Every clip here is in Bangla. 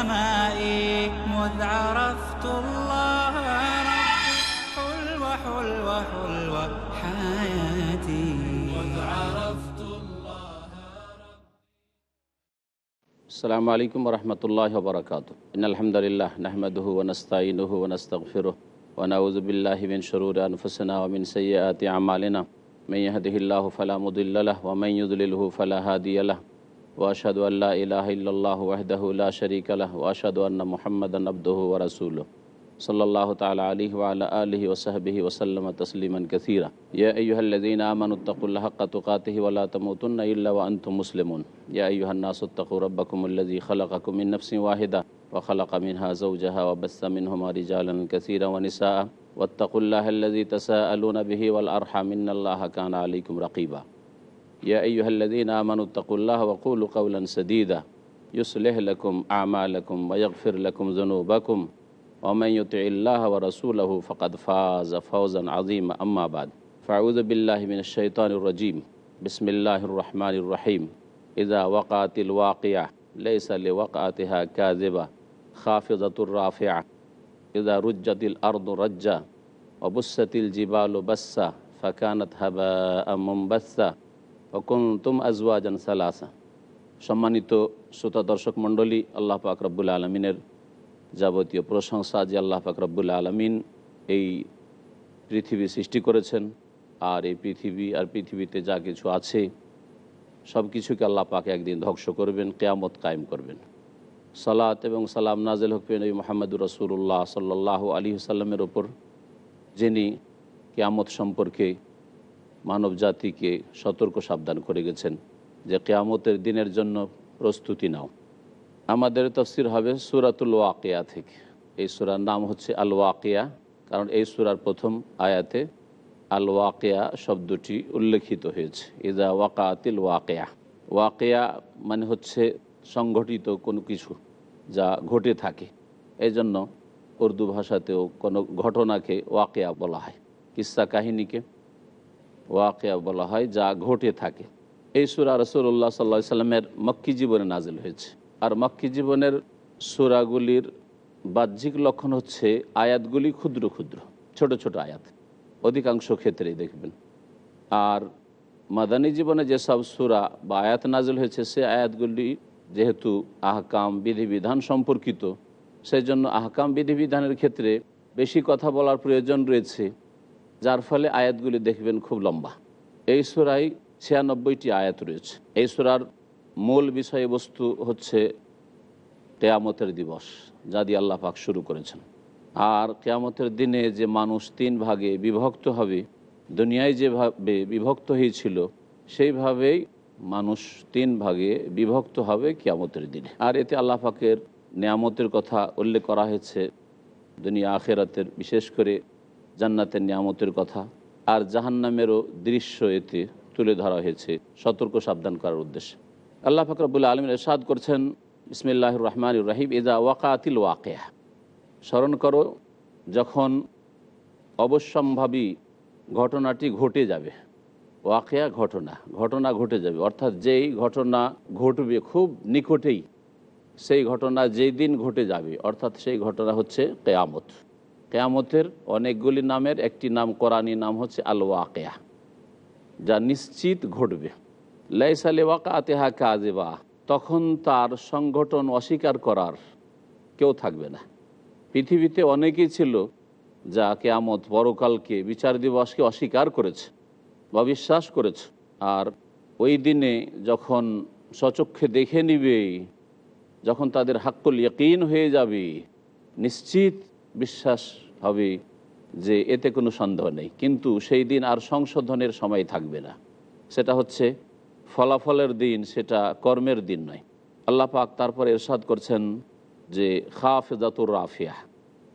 السماء مذ عرفت الله ربي حلوة حلوة حلوة حياتي. مذ عرفت السلام عليكم ورحمة الله وبركاته. إن الحمد لله نحمده ونستعينه ونستغفره ونعوذ بالله من شرور أنفسنا ومن سيئات أعمالنا. من يهده الله فلا مضل له ومن يضلله فلا هادي له. وأشهد أن لا إله إلا الله وحده لا شريك له وأشهد أن محمدا عبده ورسوله. صلى الله تعالى عليه وعلى آله وصحبه وسلم تسليما كثيرا. يا أيها الذين آمنوا اتقوا الله حق تقاته ولا تموتن إلا وأنتم مسلمون. يا أيها الناس اتقوا ربكم الذي خلقكم من نفس واحدة وخلق منها زوجها وبث منهما رجالا كثيرا ونساء. واتقوا الله الذي تساءلون به والأرحم إن الله كان عليكم رقيبا. يا أيها الذين آمنوا اتقوا الله وقولوا قولا سديدا. يصلح لكم أعمالكم ويغفر لكم ذنوبكم. ومن يطع الله ورسوله فقد فاز فوزا عظيما. أما بعد فأعوذ بالله من الشيطان الرجيم. بسم الله الرحمن الرحيم. إذا وقعت الواقعة ليس لوقعتها كاذبة خافضة رافعة. إذا رجت الأرض رجا وبست الجبال بسا فكانت هباء منبثا. হকুম তুম আজওয়া জানসাল আসা সম্মানিত শ্রোতা দর্শক মণ্ডলী, আল্লাহ পাক রব্বুল আলমিনের যাবতীয় প্রশংসা যে আল্লাহ পাক রব্বুল আলমিন এই পৃথিবী সৃষ্টি করেছেন আর এই পৃথিবী আর পৃথিবীতে যা কিছু আছে, সব কিছুকে আল্লাহ পাক একদিন ধ্বংস করবেন, কেয়ামত কায়েম করবেন। সালাত এবং সালাম নাজেল হক নবী মোহাম্মদুর রসুল্লাহ সাল্লাহ আলী সাল্লামের ওপর, যিনি কেয়ামত সম্পর্কে মানব জাতিকে সতর্ক সাবধান করে গেছেন যে কেয়ামতের দিনের জন্য প্রস্তুতি নাও। আমাদের তফসির হবে সুরাতুল ওয়াকিয়া থেকে। এই সুরার নাম হচ্ছে আল ওয়াকিয়া, কারণ এই সুরার প্রথম আয়াতে আল ওয়াকিয়া শব্দটি উল্লেখিত হয়েছে। ইজা ওয়াকাতিল ওয়াকিয়া। ওয়াকিয়া মানে হচ্ছে সংঘটিত কোনো কিছু যা ঘটে থাকে। এই জন্য উর্দু ভাষাতেও কোনো ঘটনাকে ওয়াকিয়া বলা হয়। কিস্সা কাহিনীকে ওয়াকিয়া বলা হয়, যা ঘটে থাকে। এই সুরা রসুল্লাহ সাল্লা সাল্লামের মক্কি জীবনে নাজিল হয়েছে। আর মক্কি জীবনের সুরাগুলির বাহ্যিক লক্ষণ হচ্ছে আয়াতগুলি ক্ষুদ্র ক্ষুদ্র, ছোট ছোট আয়াত। অধিকাংশ ক্ষেত্রেই দেখবেন। আর মাদানী জীবনে যেসব সুরা বা আয়াত নাজিল হয়েছে, সে আয়াতগুলি যেহেতু আহকাম, বিধিবিধান সম্পর্কিত সেই জন্য আহকাম, বিধিবিধানের ক্ষেত্রে বেশি কথা বলার প্রয়োজন রয়েছে। যার ফলে আয়াতগুলি দেখবেন খুব লম্বা। এই সুরাই ছিয়ানব্বইটি আয়াত রয়েছে। এই সুরার মূল বিষয়বস্তু হচ্ছে কেয়ামতের দিবস, যা দিয়ে আল্লাহ পাক শুরু করেছেন। আর কেয়ামতের দিনে যে মানুষ তিন ভাগে বিভক্ত হবে, দুনিয়ায় যেভাবে বিভক্ত হয়েছিল, সেইভাবেই মানুষ তিন ভাগে বিভক্ত হবে কেয়ামতের দিনে। আর এতে আল্লাহ পাকের নিয়ামতের কথা উল্লেখ করা হয়েছে দুনিয়া আখেরাতের, বিশেষ করে জান্নাতের নিয়ামতের কথা, আর জাহান্নামেরও দৃশ্য এতে তুলে ধরা হয়েছে। সতর্ক, সাবধান করার উদ্দেশ্যে। আল্লাহ ফাকরাবুল্লা আলমিন এরশাদ করছেন ইসমিল্লাহ রহমান রাহিম ইদা ওয়াকাতিল ওয়াকেয়া। স্মরণ করো, যখন অবশ্যম্ভাবী ঘটনাটি ঘটে যাবে, ওয়াকেয়া ঘটনা ঘটনা ঘটে যাবে, অর্থাৎ যেই ঘটনা ঘটবে, খুব নিকটেই সেই ঘটনা যেই দিন ঘটে যাবে, অর্থাৎ সেই ঘটনা হচ্ছে কেয়ামত। কেয়ামতের অনেকগুলি নামের একটি নাম কোরআনী নাম হচ্ছে আল ওয়াকেয়া যা নিশ্চিত ঘটবে। লাইসালে ওয়াকা আতেহা কাজেবা তখন তার সংগঠন অস্বীকার করার কেউ থাকবে না। পৃথিবীতে অনেকেই ছিল যা কেয়ামত পরকালকে বিচার দিবসকে অস্বীকার করেছে বা বিশ্বাস করেছে। আর ওই দিনে যখন সচক্ষে দেখে নিবে, যখন তাদের হাক্কুল ইয়কিন হয়ে যাবে, নিশ্চিত বিশ্বাস হবে যে এতে কোনো সন্দেহ নেই। কিন্তু সেই দিন আর সংশোধনের সময় থাকবে না। সেটা হচ্ছে ফলাফলের দিন, সেটা কর্মের দিন নয়। আল্লাহ পাক তারপরে এরশাদ করছেন যে, খাফেজাতুর রাফিয়া।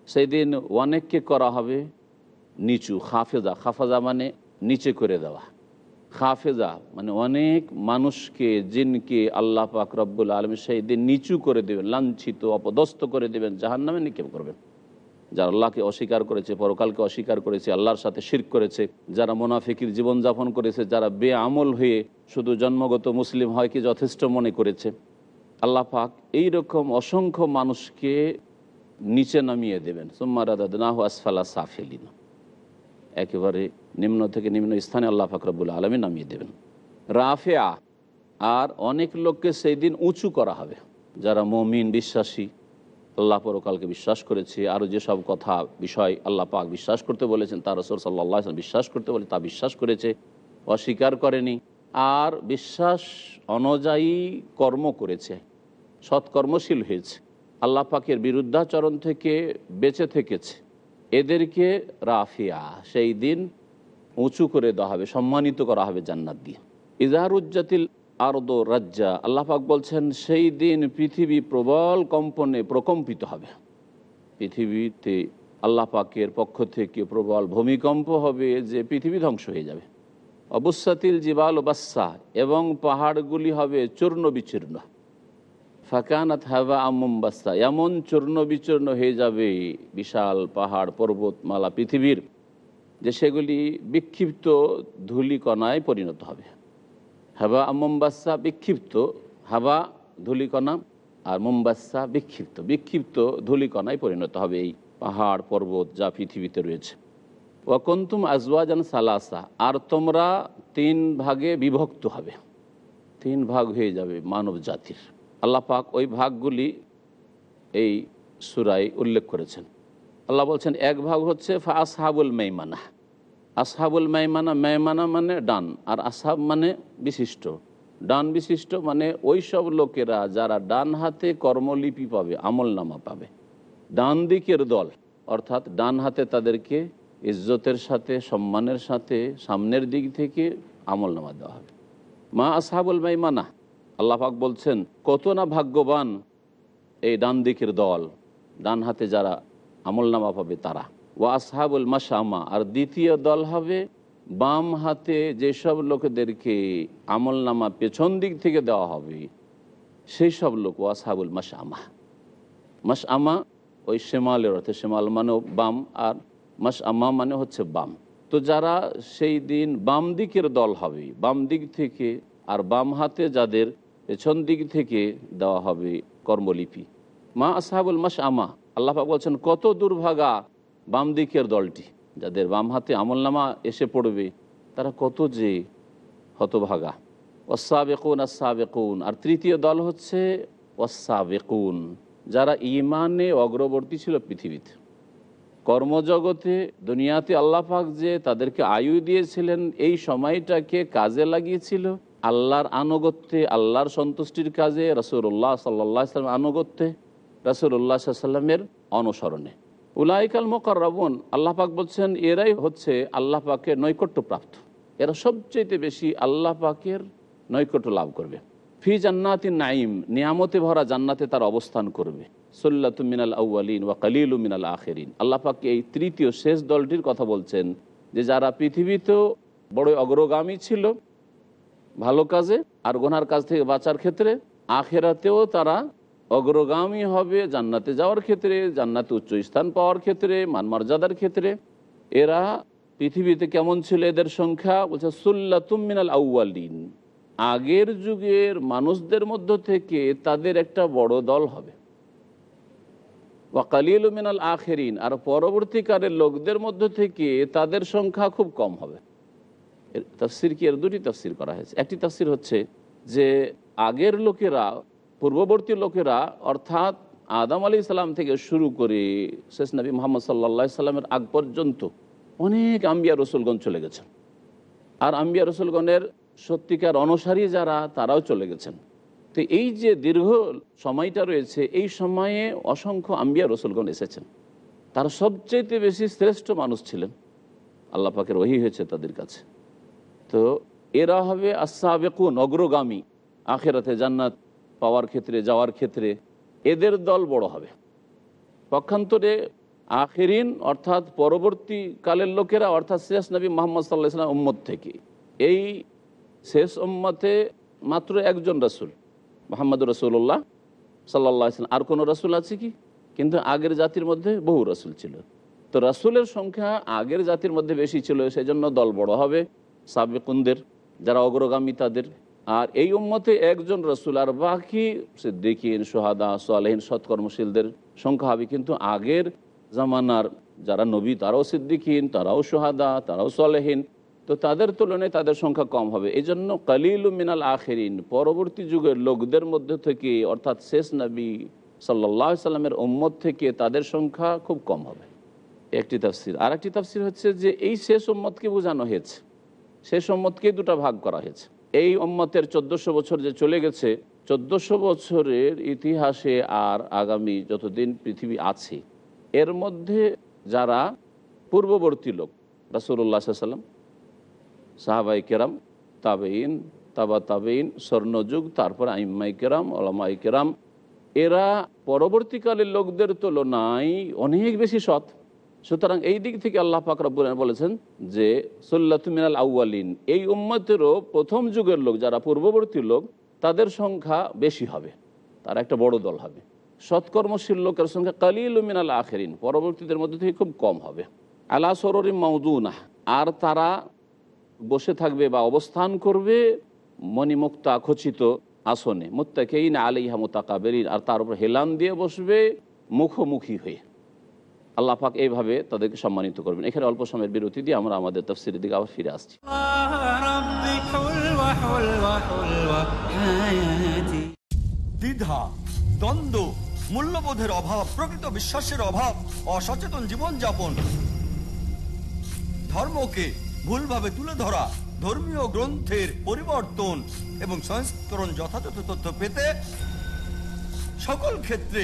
সেই দিন অনেককে করা হবে নিচু, খাফেজা। খাফাজা মানে নিচে করে দেওয়া। খাফেজা মানে অনেক মানুষকে, জিনকে আল্লাহ পাক রব্বুল আলম সেই দিন নিচু করে দেবেন, লাঞ্ছিত, অপদস্থ করে দেবেন জাহান নামে নিক্ষেপ করবেন। যারা আল্লাহকে অস্বীকার করেছে, পরকালকে অস্বীকার করেছে, আল্লাহর সাথে শির করেছে, যারা মোনাফিকির জীবনযাপন করেছে, যারা বেআমল হয়ে শুধু জন্মগত মুসলিম হয় কি যথেষ্ট মনে করেছে। আল্লাহ পাক এইরকম অসংখ্য মানুষকে নিচে নামিয়ে দেবেন। সোম্মারাদাহ আসফালা সাফেলিন। একেবারে নিম্ন থেকে নিম্ন স্থানে আল্লাহ ফাকরাবুল আলমী নামিয়ে দেবেন। রাফেয়া, আর অনেক লোককে সেই দিন উঁচু করা হবে। যারা মমিন, বিশ্বাসী আল্লাহ পরকালকে বিশ্বাস করেছে। আরও যেসব কথা, বিষয় আল্লাহ পাক বিশ্বাস করতে বলেছেন তার রসর সাল্লাহ বিশ্বাস করতে বলে, তা বিশ্বাস করেছে, অস্বীকার করেনি। আর বিশ্বাস অনুযায়ী কর্ম করেছে, সৎকর্মশীল হয়েছে। আল্লাহ পাকের বিরুদ্ধাচরণ থেকে বেঁচে থেকেছে। এদেরকে রাফিয়া, সেই দিন উঁচু করে দেওয়া হবে, সম্মানিত করা হবে জান্নাত দিয়ে। ইজাহারুজ্জাতিল আরদ রাজ্জা। আল্লাহ পাক বলছেন, সেই দিন পৃথিবী প্রবল কম্পনে প্রকম্পিত হবে। পৃথিবীতে আল্লাহ পাকের পক্ষ থেকে প্রবল ভূমিকম্প হবে যে পৃথিবী ধ্বংস হয়ে যাবে। অবসাতিল জিবাল বাসা এবং পাহাড়গুলি হবে চূর্ণ বিচূর্ণ ফাঁকানাত হাবা আমম্বাস্তা এমন চূর্ণ বিচূর্ণ হয়ে যাবে, বিশাল পাহাড়, পর্বতমালা, পৃথিবীর, যে সেগুলি বিক্ষিপ্ত ধূলিকণায় পরিণত হবে। হাবা আমম্বাসা বিক্ষিপ্ত হাবা ধুলিকণা আর মোম্বাসা বিক্ষিপ্ত বিক্ষিপ্ত ধুলিকণায় পরিণত হবে এই পাহাড় পর্বত যা পৃথিবীতে রয়েছে। ওয়াকন্তুম আজওয়াজান সালাসা, আর তোমরা তিন ভাগে বিভক্ত হবে। তিন ভাগ হয়ে যাবে মানব জাতির। আল্লাহ পাক ওই ভাগগুলি এই সুরাই উল্লেখ করেছেন। আল্লাহ বলছেন, এক ভাগ হচ্ছে ফা আসহাবুল মেইমানা আসহাবুল মেইমানা মেহমানা মানে ডান, আর আসহাব মানে বিশিষ্ট। ডান বিশিষ্ট মানে ওই সব লোকেরা যারা ডান হাতে কর্মলিপি পাবে আমল নামা পাবে। ডান দিকের দল, অর্থাৎ ডান হাতে তাদেরকে ইজ্জতের সাথে, সম্মানের সাথে সামনের দিক থেকে আমল নামা দেওয়া হবে। মা আসহাবুল মাইমানা, আল্লাহ পাক বলছেন, কত না ভাগ্যবান এই ডান দিকের দল, ডান হাতে যারা আমল নামা পাবে তারা। ও আসহাবুল মাসামা আর দ্বিতীয় দল হবে বাম হাতে যেসব লোকেদেরকে আমল নামা পেছন দিক থেকে দেওয়া হবে সেই সব লোক ও আসহাবুল মাসামা মাস আমা ওই শেমালের অর্থে শেমাল মানেও বাম আর মাস আমা মানে হচ্ছে বাম। তো যারা সেই দিন বাম দিকের দল হবে, বাম দিক থেকে আর বাম হাতে যাদের পেছন দিক থেকে দেওয়া হবে কর্মলিপি। মা আসাহাবুল মাস আমা আল্লাহ বলছেন, কত দুর্ভাগা বাম দিকের দলটি, যাদের বাম হাতে আমলনামা এসে পড়বে, তারা কত যে হতভাগা। অসাবেকুন আসাবেকুন আর তৃতীয় দল হচ্ছে অসাবেকুন যারা ইমানে অগ্রবর্তী ছিল পৃথিবীতে। কর্মজগতে, দুনিয়াতে আল্লাহ পাক যে তাদেরকে আয়ু দিয়েছিলেন, এই সময়টাকে কাজে লাগিয়েছিল। আল্লাহর আনুগত্যে, আল্লাহর সন্তুষ্টির কাজে রসুল্লাহ সাল্লাহ সাল্লাম আনুগত্যে রসুল্লাহ সাল্লামের অনুসরণে। উলাইকাল মোকার রবন আল্লাহ পাক বলছেন, এরাই হচ্ছে আল্লাহ পাকের নৈকট্যপ্রাপ্ত। এরা সবচেয়ে বেশি আল্লাহ পাকের নৈকট্য লাভ করবে। ফি জান্নাতি নাইম নিয়ামতে ভরা জান্নাতে তার অবস্থান করবে। সল্লাতু মিনাল আউ্বালিন ওয়া কালিলু মিনাল আখেরিন। আল্লাহ পাকে এই তৃতীয় শেষ দলটির কথা বলছেন যে, যারা পৃথিবীতেও বড় অগ্রগামী ছিল, ভালো কাজে আর গোনার কাজ থেকে বাঁচার ক্ষেত্রে, আখেরাতেও তারা অগ্রগামী হবে জান্নাতে যাওয়ার ক্ষেত্রে, জান্নাতে উচ্চ স্থান পাওয়ার ক্ষেত্রে, মানমর্যাদার ক্ষেত্রে। এরা পৃথিবীতে কেমন ছিল এদের সংখ্যা? বলছে, সুল্লাতুম মিনাল আউ্বালিন আগের যুগের মানুষদের মধ্য থেকে তাদের একটা বড় দল হবে। ওয়াকালিল মিনাল আখেরিন। আর পরবর্তীকালের লোকদের মধ্য থেকে তাদের সংখ্যা খুব কম হবে। তফসির কি? এর দুটি তফসির করা হয়েছে। একটি তফসির হচ্ছে যে আগের লোকেরা পূর্ববর্তী লোকেরা, অর্থাৎ আদম আলী সাল্লাম থেকে শুরু করে শেষ নবী মোহাম্মদ সাল্লা সাল্লামের আগ পর্যন্ত অনেক আম্বিয়া রসুলগণ চলে গেছেন। আর আম্বিয়া রসুলগণের সত্যিকার অনুসারী যারা, তারাও চলে গেছেন। তো এই যে দীর্ঘ সময়টা রয়েছে, এই সময়ে অসংখ্য আম্বিয়া রসুলগণ এসেছেন। তারা সবচেয়ে বেশি শ্রেষ্ঠ মানুষ ছিলেন। আল্লাহ পাকের ওহি হয়েছে তাদের কাছে। তো এরা হবে আসাবেকুন অগ্রগামী। আখেরাতে জান্নাত পাওয়ার ক্ষেত্রে, যাওয়ার ক্ষেত্রে এদের দল বড় হবে। পক্ষান্তরে আখেরিন, অর্থাৎ পরবর্তী কালের লোকেরা, অর্থাৎ শেষ নবী মোহাম্মদ সাল্লাহ ইসলাম উম্মদ থেকে, এই শেষ উম্মতে মাত্র একজন রসুল, মোহাম্মদ রসুল্লাহ সাল্লাহ ইসলাম আর কোনো রসুল আছে কি? কিন্তু আগের জাতির মধ্যে বহু রসুল ছিল। তো রসুলের সংখ্যা আগের জাতির মধ্যে বেশি ছিল, সেজন্য দল বড় হবে সাবেকুনদের, যারা অগ্রগামী তাদের আর এই উম্মতে একজন রসুল, আর বাকি সিদ্দিকিন সোহাদা সোয়ালহীন সৎকর্মশীলদের সংখ্যা হবে কিন্তু আগের জামানার যারা নবী, তারাও সিদ্দিকিন, তারাও সোহাদা তারাও সোয়ালহীন তো তাদের তুলনায় তাদের সংখ্যা কম হবে। এই জন্য কালিল মিনাল আখেরিন, পরবর্তী যুগের লোকদের মধ্যে থেকে, অর্থাৎ শেষ নবী সাল্লাহ সাল্লামের উম্মত থেকে তাদের সংখ্যা খুব কম হবে। একটি তাফসির। আর একটি তাফসির হচ্ছে যে, এই শেষ উম্মতকে বোঝানো হয়েছে। শেষ উম্মতকে দুটা ভাগ করা হয়েছে। এই উম্মতের চোদ্দশো বছর যে চলে গেছে, চোদ্দশো বছরের ইতিহাসে আর আগামী যতদিন পৃথিবী আছে, এর মধ্যে যারা পূর্ববর্তী লোক রাসুল্লাহ সাল্লাম সাহাবাই কেরাম তাবেইন তাবা তাবেইন স্বর্ণযুগ, তারপর আইম্মাই কেরাম ওলামাই কেরাম, এরা পরবর্তীকালের লোকদের তুলনায় অনেক বেশি সৎ। সুতরাং এই দিক থেকে আল্লাহ পাক বলেছেন যে মিনাল আউয়ালিন, এই উম্মতেরও প্রথম যুগের লোক, যারা পূর্ববর্তী লোক, তাদের সংখ্যা বেশি হবে, তারা একটা বড় দল হবে। সৎকর্মশীল লোকের সংখ্যা কালিল মিনাল আখেরিন, পরবর্তীদের মধ্যে থেকে খুব কম হবে। আলা সররি মৌদুনা আর তারা বসে থাকবে বা অবস্থান করবে মণিমুক্তা খচিত আসনে, মুত্তাকেইন আলিহা মোতাকাবেরিন আর তার উপর হেলান দিয়ে বসবে মুখোমুখি হয়ে। আল্লাহাক এইভাবে তাদেরকে সম্মানিত করবেন। এখানে অল্প সময়ের বিরতি দিয়ে আমরা আমাদের তফসিলের দিকে আবার ফিরে আসছি। দ্বিধা, দ্বন্দ্ব, মূল্যবোধের অভাব, প্রকৃত বিশ্বাসের অভাব, অসচেতন জীবনযাপন, ধর্মকে ভুলভাবে তুলে ধরা, ধর্মীয় গ্রন্থের পরিবর্তন এবং সংস্করণ যথাযথ তথ্য পেতে সকল ক্ষেত্রে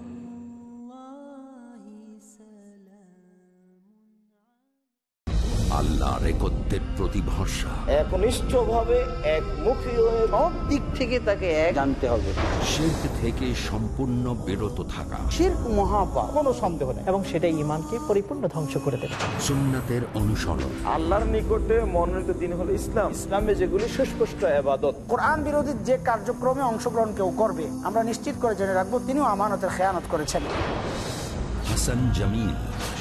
আল্লাহর একত্রের প্রতি ভরসা একনিষ্ঠভাবে একমুখী হয়ে সব দিক থেকে তাকে এক জানতে হবে। শিল্প থেকে সম্পূর্ণ বিরত থাকা। শির্ক মহাপা কোনো সন্দেহ নেই। এবং সেটা ইমানকে পরিপূর্ণ ধ্বংস করে দেবে। সুন্নাতের অনুসরণ। আল্লাহর নিকটে মনোনীত দিন হলো ইসলাম। ইসলামে যেগুলি সুস্পষ্ট আবাদত কোরআন বিরোধী যে কার্যক্রমে অংশগ্রহণ কেউ করবে আমরা নিশ্চিত করে জেনে রাখব তিনিও আমানতের খেয়ানত করেছেন। Hasan Jamil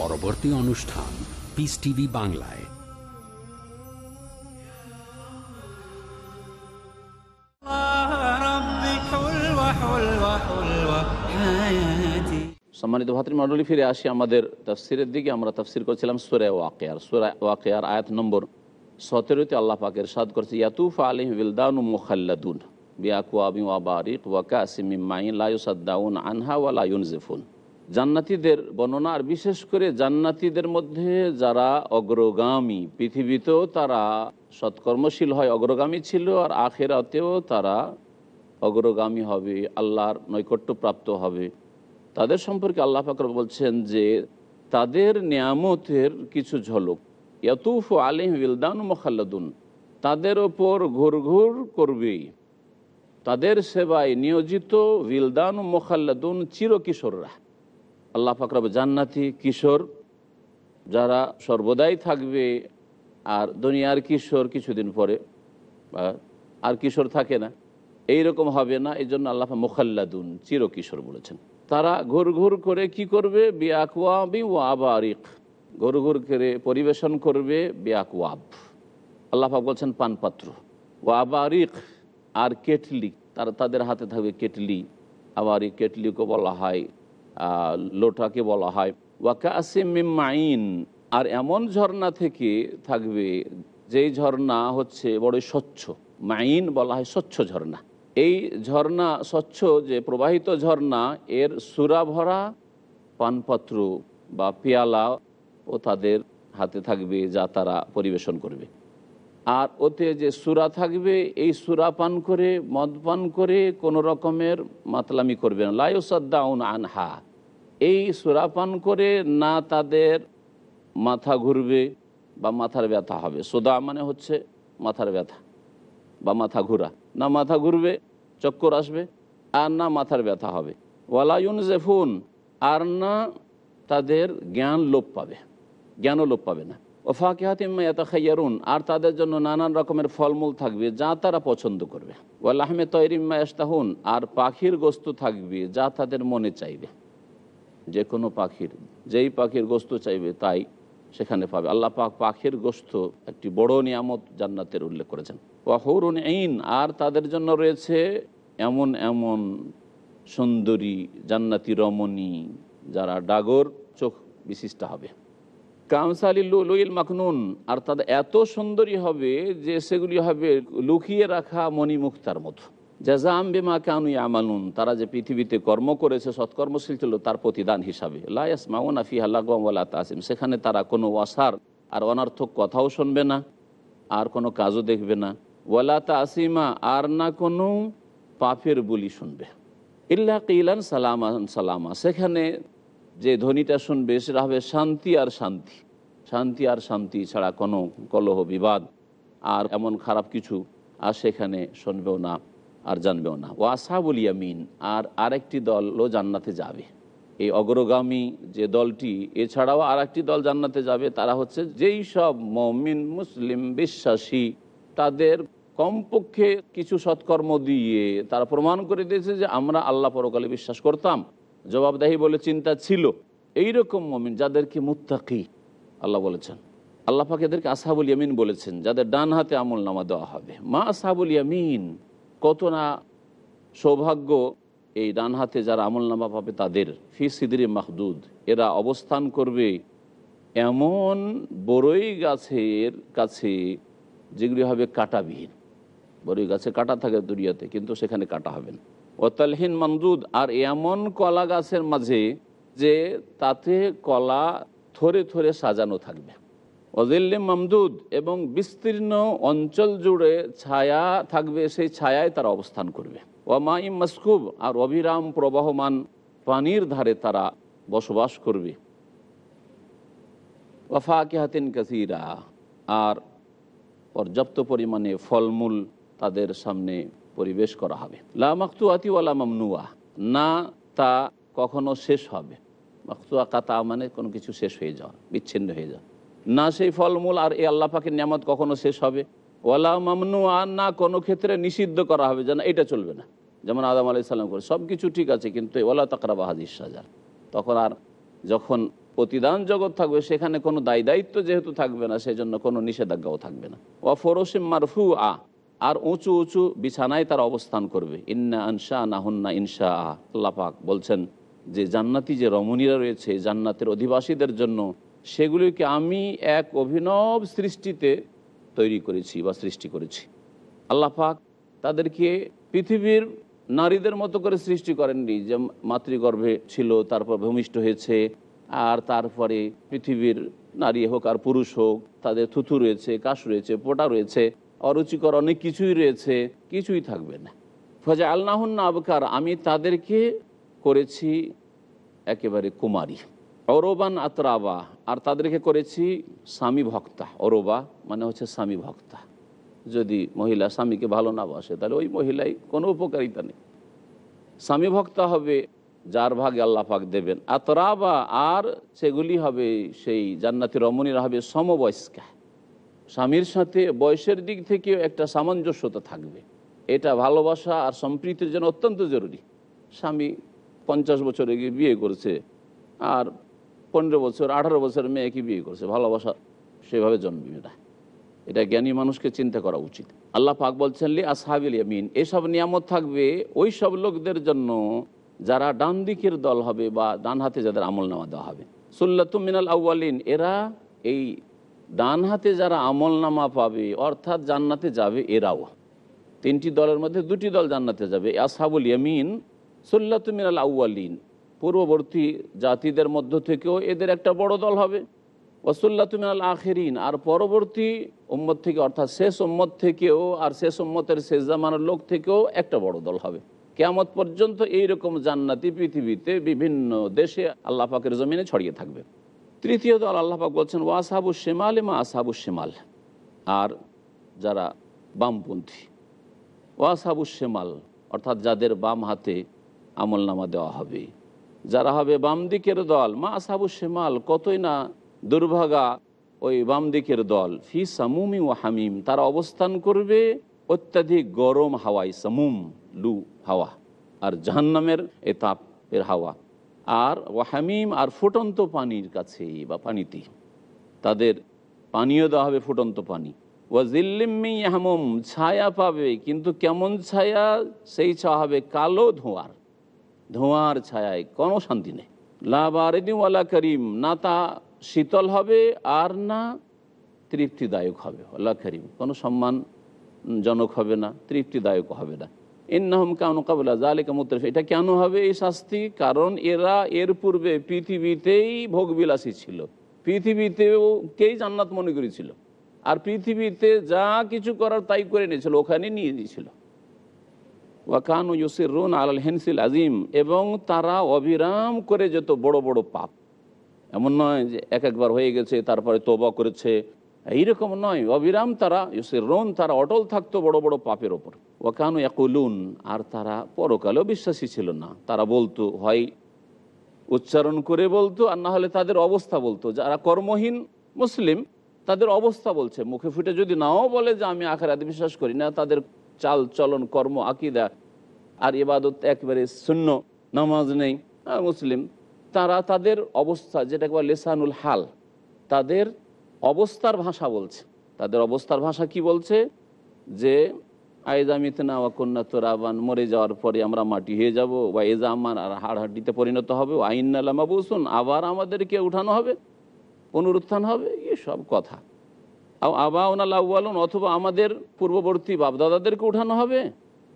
পরবর্তী অনুষ্ঠান পিস টিভি বাংলায়। সম্মানিত ভাতৃমণ্ডলী, ফিরে আসি আমাদের তাফসিরের দিকে। আমরা তাফসির করছিলাম সোরে ওয়াকেয়ার। সোরা ওয়াকেয়ার আয়াত নম্বর সতেরোতে আল্লাহ পাকের সাদ করছে, ইয়াতুফ আলিম বিলদানু মোখাল্লাদুন বিয়াকুয়াবি ওয়াবারিক ওয়াকা আসিম মাইন লায়ুসাদ্দাউন আনহা ওয়া লায়ুন জান্নাতীদের বর্ণনা, আর বিশেষ করে জান্নাতীদের মধ্যে যারা অগ্রগামী, পৃথিবীতেও তারা সৎকর্মশীল হয়, অগ্রগামী ছিল, আর আখেরাতেও তারা অগ্রগামী হবে, আল্লাহর নৈকট্য প্রাপ্ত হবে। তাদের সম্পর্কে আল্লাহ ফাকর বলছেন যে, তাদের নিয়ামতের কিছু ঝলক। ইয়াতুফ আলিম বিলদান মোখাল্লাদুন। তাদের ওপর ঘুরঘুর করবে তাদের সেবায় নিয়োজিত বিলদান মোখাল্লাদুন চিরকিশোররা। আল্লাহ ফাকরাব জান্নাতি কিশোর যারা সর্বদাই থাকবে, আর দুনিয়ার কিশোর কিছুদিন পরে আর কিশোর থাকে না এই রকম হবে না এই জন্য আল্লাহ মুখাল্লাদুন, চিরকিশোর বলেছেন। তারা ঘুর ঘুর করে কি করবে? বিয়াকুয়াবি ও আবারিক। ঘুর ঘুর করে পরিবেশন করবে বিয়াকুয়াব আল্লাহ পাক বলছেন পানপাত্র। ও আবারিক আর কেটলি, তারা তাদের হাতে থাকবে কেটলি। আবার এই কেটলিকে বলা হয়। লোটাকে বলা হয়। ওয়াকা মাইন আর এমন ঝর্ণা থেকে থাকবে যেই ঝর্ণা হচ্ছে বড় স্বচ্ছ। মাইন বলা হয় স্বচ্ছ ঝর্ণা। এই ঝর্ণা স্বচ্ছ যে প্রবাহিত ঝর্ণা, এর সুরা ভরা পানপাত্র বা পেয়ালা ও তাদের হাতে থাকবে যা তারা পরিবেশন করবে। আর ওতে যে সুরা থাকবে, এই সুরা পান করে, মদ পান করে কোনো রকমের মাতলামি করবে না। লাইসাদ্দাউন আনহা। এই সুরাপান করে না তাদের মাথা ঘুরবে বা মাথার ব্যথা হবে। সোদা মানে হচ্ছে মাথার ব্যথা বা মাথা ঘুরা। না মাথা ঘুরবে, চক্কর আসবে, আর না মাথার ব্যথা হবে। ওয়ালায়ুন জেফুন আর না তাদের জ্ঞান লোপ পাবে। জ্ঞানও লোপ পাবে না। ও ফাঁকিহাতিম্মা এত খাইয়ারুন আর তাদের জন্য নানান রকমের ফলমূল থাকবে যা তারা পছন্দ করবে। ওয়াল আহমে তৈরিম্মা এস্তাহুন আর পাখির গোস্ত থাকবে যা তাদের মনে চাইবে। যে কোনো পাখির, যেই পাখির গোস্ত চাইবে তাই সেখানে পাবে। আল্লাহ পাক পাখির গোস্ত একটি বড় নিয়ামত জান্নাতের উল্লেখ করেছেন। ওয়াহুরুন আইন, আর তাদের জন্য রয়েছে এমন এমন সুন্দরী জান্নাতি রমণী যারা ডাগর চোখ বিশিষ্ট হবে। কামসালি লুইল মাখনুন আর তাদের এত সুন্দরী হবে যে সেগুলি হবে লুকিয়ে রাখা মণিমুক্তার মতো। জাজাম বেমা কানু আমানুন তারা যে পৃথিবীতে কর্ম করেছে, সৎকর্মশীল ছিল, তার প্রতিদান হিসাবে। লায়াস মাউন আফি তাসিম, সেখানে তারা কোনো ওয়াসার আর অনার্থক কথাও শুনবে না, আর কোনো কাজও দেখবে না। ওয়ালা তাসিমা, আর না কোনো পাপের বলি শুনবে। ইল্লা কিলান সালামা সালামা, সেখানে যে ধ্বনিটা শুনবে, সেটা হবে শান্তি আর শান্তি। শান্তি আর শান্তি ছাড়া কোনো কলহ বিবাদ আর এমন খারাপ কিছু আর সেখানে শুনবেও না। আর জানবেও না। ও আসাবুল ইয়ামিন, আর আরেকটি দলও জান্নাতে যাবে। এই অগ্রগামী যে দলটি, এছাড়াও আর একটি দল জান্নাতে যাবে, তারা হচ্ছে যেই সব মমিন, মুসলিম, বিশ্বাসী, তাদের কমপক্ষে কিছু সৎকর্ম দিয়ে তারা প্রমাণ করে দিয়েছে যে আমরা আল্লাহ পরকালে বিশ্বাস করতাম। জবাবদাহি বলে চিন্তা ছিল। এই রকম মমিন যাদেরকে মুত্তাকি, আল্লাহ বলেছেন। আল্লাহ পাক এদেরকে আসাবুল ইয়ামিন বলেছেন, যাদের ডান হাতে আমল নামা দেওয়া হবে। মা আসাবুল ইয়ামিন কত না সৌভাগ্য এই ডান হাতে যারা আমল নামা পাবে তাদের। ফি সিদিরি মাহদুদ। এরা অবস্থান করবে এমন বড়ই গাছের কাছে যেগুলি হবে কাটাবিহীন। বড়ই গাছে কাটা থাকে দুনিয়াতে, কিন্তু সেখানে কাটা হবে না। ওতালহীন মামদুদ, আর এমন কলা গাছের মাঝে যে তাতে কলা থরে থরে সাজানো থাকবে। অজিল্লিম মামদুদ এবং বিস্তীর্ণ অঞ্চল জুড়ে ছায়া থাকবে, সেই ছায়ায় তারা অবস্থান করবে। ওয়ামাইম মাসকুব, আর অবিরাম প্রবাহমান পানির ধারে তারা বসবাস করবে। ওয়াফাকিহাতিন কাসিরা, আর পর্যাপ্ত পরিমাণে ফলমূল তাদের সামনে পরিবেশ করা হবে। লা মামনুয়া, না তা কখনো শেষ হবে। মাকতুয়া কাতা মানে কোনো কিছু শেষ হয়ে যাওয়া, বিচ্ছিন্ন হয়ে যাওয়া। না সেই ফলমূল আর এই আল্লাহ নিয়ামত কখনো শেষ হবে। ওয়ালা মামনুয়া না, কোনো ক্ষেত্রে নিষিদ্ধ করা হবে যেন এটা চলবে না। যেমন আদাম আলাই সাল্লাম করে সব কিছু ঠিক আছে, কিন্তু ওলা তাকরাবা হাদিস সাজার তখন আর যখন প্রতিদান জগৎ থাকবে, সেখানে কোনো দায় দায়িত্ব যেহেতু থাকবে না, সেজন্য কোনো নিষেধাজ্ঞাও থাকবে না। ও ফরসিম মারফু আ আর উঁচু উঁচু বিছানায় তার অবস্থান করবে। ইন্না আনসা নাহুন্না ইনশা আ আল্লাহ পাক বলছেন যে, জান্নাতি যে রমণীরা রয়েছে, জান্নাতের অধিবাসীদের জন্য সেগুলিকে আমি এক অভিনব সৃষ্টিতে তৈরি করেছি বা সৃষ্টি করেছি। আল্লাহ পাক তাদেরকে পৃথিবীর নারীদের মতো করে সৃষ্টি করেননি যে মাতৃগর্ভে ছিল, তারপর ভূমিষ্ঠ হয়েছে, আর তারপরে পৃথিবীর নারী হোক আর পুরুষ হোক, তাদের থুথু রয়েছে, কাশ রয়েছে, পোটা রয়েছে, অরুচিকর অনেক কিছুই রয়েছে, কিছুই থাকবে না। ফজা আল্লাহন্না আবকার, আমি তাদেরকে করেছি একেবারে কুমারী। অরোবান আতরাবা, আর তাদেরকে করেছি স্বামী ভক্তা। অরোবা মানে হচ্ছে স্বামী ভক্তা। যদি মহিলা স্বামীকে ভালো না বাসে, তাহলে ওই মহিলাই কোনো উপকারিতা নেই। স্বামী ভক্তা হবে যার ভাগে আল্লাহ পাক দেবেন। আতরাবা আর সেগুলি হবে সেই জান্নাতি রমণীরা হবে সমবয়স্কা। স্বামীর সাথে বয়সের দিক থেকেও একটা সামঞ্জস্যতা থাকবে। এটা ভালোবাসা আর সম্প্রীতির জন্য অত্যন্ত জরুরি। স্বামী পঞ্চাশ বছরে গিয়ে বিয়ে করছে, আর পনেরো বছর, আঠারো বছরের মেয়েকে বিয়ে করছে, ভালোবাসা, সেভাবে জন্মবে না এটা জ্ঞানী মানুষকে চিন্তা করা উচিত। আল্লাহ পাক বলছেন, লি আসহাবিল ইয়ামিন এসব নিয়ামত থাকবে ওই সব লোকদের জন্য যারা ডান দিকের দল হবে বা ডান হাতে যাদের আমল নামা দেওয়া হবে। সুল্লাতুম মিনাল আউ্বালিন এরা এই ডান হাতে যারা আমল নামা পাবে, অর্থাৎ জান্নাতে যাবে এরাও। তিনটি দলের মধ্যে দুটি দল জান্নাতে যাবে। আসহাবুল ইয়ামিন সুল্লাত মিনাল আউ্বালিন পূর্ববর্তী জাতিদের মধ্য থেকেও এদের একটা বড় দল হবে। ওসুল্লাত মিনাল আখেরিন। আর পরবর্তী উম্মত থেকে, অর্থাৎ শেষ উম্মত থেকেও আর শেষ উম্মতের শেষ জামানের লোক থেকেও একটা বড় দল হবে। কেয়ামত পর্যন্ত এইরকম জান্নাতি পৃথিবীতে বিভিন্ন দেশে আল্লাহ পাকের জমিনে ছড়িয়ে থাকবে। তৃতীয় দল আল্লাহ পাক বলছেন ওয়াসাবু শেমাল মা আসাবু শেমাল। আর যারা বামপন্থী ওয়াসাবু শেমাল, অর্থাৎ যাদের বাম হাতে আমল নামা দেওয়া হবে। যারা হবে বাম দিকের দল, মা আসাবু শেমাল, কতই না দুর্ভাগা ওই বাম দিকের দল। ফি সামুমি ও হামিম, তারা অবস্থান করবে অত্যাধিক গরম হাওয়াই সামুম, লু হাওয়া, আর জাহান্নামের এ তাপের হাওয়া। আর ও হামিম, আর ফুটন্ত পানির কাছে বা পানিতে। তাদের পানীয় দেওয়া হবে ফুটন্ত পানি। ওয়াজিল্লিম্মি হামুম ছায়া পাবে, কিন্তু কেমন ছায়া? সেই ছায়া হবে কালো ধোঁয়ার। ধোঁয়ার ছায়ায়, কোনো শান্তি নেই। লাবারিদিওয়ালা করিম, না তা শীতল হবে আর না তৃপ্তিদায়ক হবে। আল্লাহ করিম, কোনো সম্মানজনক হবে না, তৃপ্তিদায়ক হবে না। ইন্নাহম কেন কাবলা জালিকা মুত্রফ এটা কেন হবে এই শাস্তি? কারণ এরা এর পূর্বে পৃথিবীতেই ভোগবিলাসী ছিল। পৃথিবীতেও কেই জান্নাত মনে করেছিল। আর পৃথিবীতে যা কিছু করার তাই করে নিয়েছিল, ওখানে নিয়ে দিয়েছিল ওয়াকানু ইউসির রুন আল হেনসিল আজিম, এবং তারা অবিরাম করে যেত বড় বড় পাপ। এমন নয় যে এক একবার হয়ে গেছে, তারপরে তোবা করেছে। এইরকম নয়, অবিরাম তারা ইউসির রোন তারা অটল থাকতো বড় বড় পাপের ওপর। ওয়াকানু ইয়াকুলুন, আর তারা পরকালেও বিশ্বাসী ছিল না। তারা বলতো, হয় উচ্চারণ করে বলতো, আর না হলে তাদের অবস্থা বলতো। যারা কর্মহীন মুসলিম, তাদের অবস্থা বলছে। মুখে ফুটে যদি নাও বলে যে, আমি আখেরাতে বিশ্বাস করি না, তাদের চাল, চলন, কর্ম, আকিদা আর ইবাদত একবারে শূন্য, নামাজ নেই। মুসলিম, তারা তাদের অবস্থা যেটাকে বলে লেসানুল হাল, তাদের অবস্থার ভাষা বলছে। তাদের অবস্থার ভাষা কি বলছে? যে আয়জামিতে না কন্যা তোরাবান মরে যাওয়ার পরে আমরা মাটি হয়ে যাব বা এজা আমার আর হাড় হাড্ডিতে পরিণত হবে আইনালামা বসুন আবার আমাদেরকে উঠানো হবে, পুনরুত্থান হবে, এসব কথা। আবা ওনাল অথবা আমাদের পূর্ববর্তী বাপদাদাদেরকে উঠানো হবে।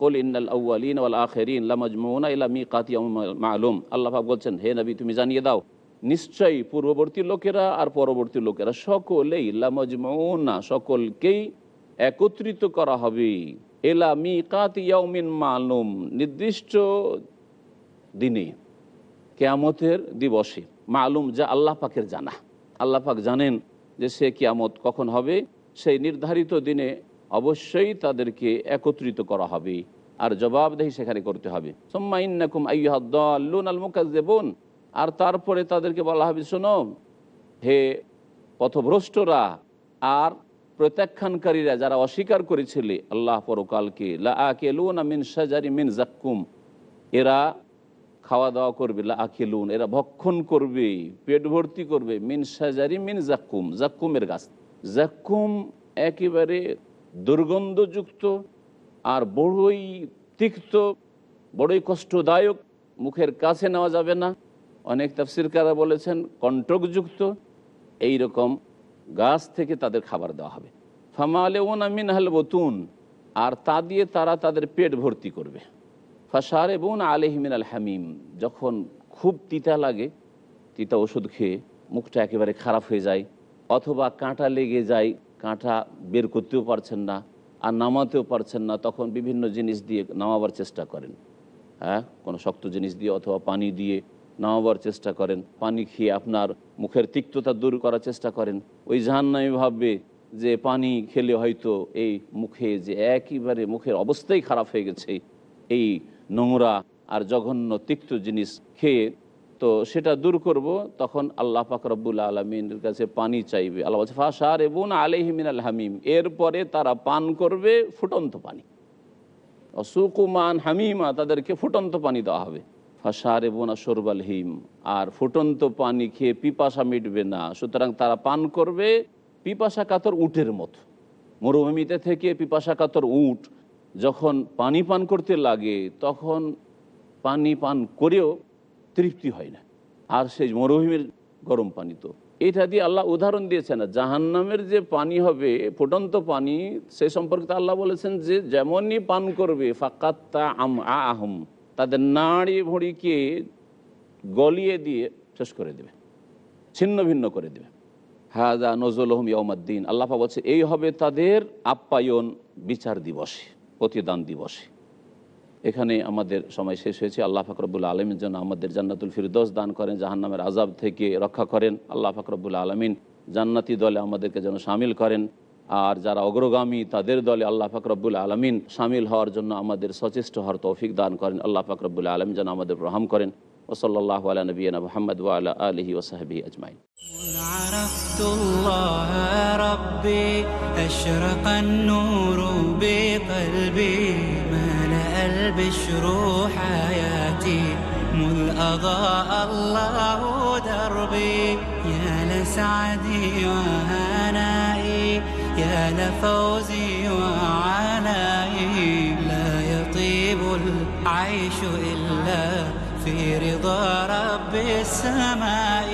কল ইন্নাল আউ্বালিন ওয়াল আখেরিন লামজমুনা ইলা মালুম। বলছেন, হে নবী, তুমি জানিয়ে দাও, নিশ্চয়ই পূর্ববর্তী লোকেরা আর পরবর্তী লোকেরা সকলেই লামজমুনা সকলকেই একত্রিত করা হবে। এলা মিকাতি ইয়াউমিন মালুম, নির্দিষ্ট দিনে, কেয়ামতের দিবসে। মালুম যা আল্লাহ পাকের জানা। আল্লাহ পাক জানেন যে সে কিয়ামত কখন হবে, সেই নির্ধারিত দিনে অবশ্যই তাদেরকে একত্রিত করা হবে আর জবাবদেহি সেখানে করতে হবে। সোম্মা আর তারপরে তাদেরকে বলা হবে, শোনো, হে পথভ্রষ্টরা আর প্রত্যাখ্যানকারীরা যারা অস্বীকার করেছিলে, আল্লাহ পরকালকে, লা আকেলুন মিন সাজারি মিন জাক্কুম। এরা খাওয়া দাওয়া করবে আখিলুন, এরা ভক্ষণ করবে, পেট ভর্তি করবে, মিন সাজারি মিন জাক্কুম, জাক্কুমের গাছ। জাক্কুম একেবারে দুর্গন্ধযুক্ত আর বড়ই তিক্ত, বড়ই কষ্টদায়ক, মুখের কাছে নেওয়া যাবে না। অনেক তাফসিরকারা বলেছেন, কণ্টকযুক্ত এই রকম গাছ থেকে তাদের খাবার দেওয়া হবে। ফামালে ওনা মিন হাল বতুন, আর তা দিয়ে তারা তাদের পেট ভর্তি করবে। ফাসারে বোন আলহিমিন আল হামিম। যখন খুব তিতা লাগে, তিতা ওষুধ খেয়ে মুখটা একেবারে খারাপ হয়ে যায়, অথবা কাঁটা লেগে যায়, কাঁটা বের করতেও পারছেন না আর নামাতেও পারছেন না, তখন বিভিন্ন জিনিস দিয়ে নামাবার চেষ্টা করেন। হ্যাঁ? কোনো শক্ত জিনিস দিয়ে অথবা পানি দিয়ে নামাবার চেষ্টা করেন। পানি খেয়ে আপনার মুখের তিক্ততা দূর করার চেষ্টা করেন। ওই জাহান্নামি ভাববে যে পানি খেলে হয়তো এই মুখে যে একইবারে মুখের অবস্থাই খারাপ হয়ে গেছে। এই নোংরা আর জঘন্য তিক্ত জিনিস খেয়ে, তো সেটা দূর করব, তখন আল্লাহ পাক রব্বুল আলমিনের কাছে পানি চাইবে। আল্লাহ ফাঁসার এবং আলহিমিন আল হামিম। এরপরে তারা পান করবে ফুটন্ত পানি। অসুকুমান হামিমা, তাদেরকে ফুটন্ত পানি দেওয়া হবে। ফাঁসার এবং সরবাল হিম, আর ফুটন্ত পানি খেয়ে পিপাসা মিটবে না। সুতরাং তারা পান করবে পিপাসা কাতর উটের মতো। মরুভূমিতে থেকে পিপাসা কাতর উট যখন পানি পান করতে লাগে, তখন পানি পান করেও তৃপ্তি হয় না। আর সেই মরুভূমির গরম পানি তো। এটা দিয়ে আল্লাহ উদাহরণ দিয়েছেন না, জাহান্নামের যে পানি হবে, ফুটন্ত পানি, সে সম্পর্কে আল্লাহ বলেছেন যে যেমনই পান করবে ফাকাত্তা আম আহম, তাদের নাড়ি ভুঁড়িকে গলিয়ে দিয়ে শেষ করে দেবে, ছিন্ন ভিন্ন করে দেবে। হাজা নজরুল ইয়মাদ্দিন আল্লাহা বলছে, এই হবে তাদের আপ্যায়ন বিচার দিবসে। প্রতিদান দিবসে। এখানে আমাদের সময় শেষ হয়েছে। আল্লাহ ফাকরবুল আলমের জন্য আমাদের জান্নাতুল ফিরদোস দান করেন, জাহান্নামের আজাব থেকে রক্ষা করেন। আল্লাহ ফাকরবুল আলমিন জান্নাতি দলে আমাদেরকে যেন সামিল করেন। আর যারা অগ্রগামী, তাদের দলে আল্লাহ ফাকরবুল আলমিন সামিল হওয়ার জন্য আমাদের সচেষ্ট হওয়ার তৌফিক দান করেন। আল্লাহ ফাকরবুল আলম যেন আমাদের রহম করেন। وصلى الله على نبينا محمد وعلى آله وصحبه أجمعين. عرفت الله ربي أشرق النور بقلبي ملأ البشر حياتي. مذ أضاء الله دربي يا لسعدي وهنائي يا لفوزي وعنائي لا يطيب العيش إلا في رضا رب السماء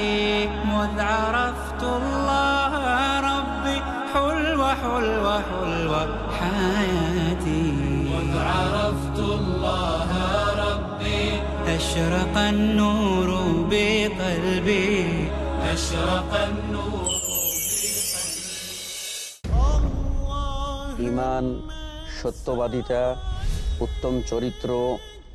مذ عرفت الله ربي حلوة حلوة حلوة حياتي مذ عرفت الله ربي أشرق النور بقلبي أشرق النور ইমান সত্যবাদিতা উত্তম চরিত্র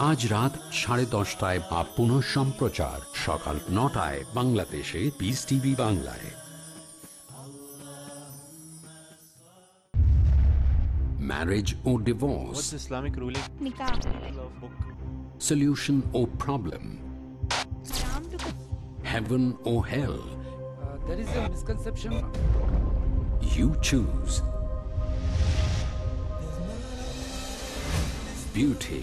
আজ রাত সাড়ে দশটায় বা পুনঃ সম্প্রচার সকাল নটায় বাংলাদেশে পিস টিভি বাংলায় marriage O divorce Islamic ruling? solution or problem heaven or hell uh, there is a misconception. you choose beauty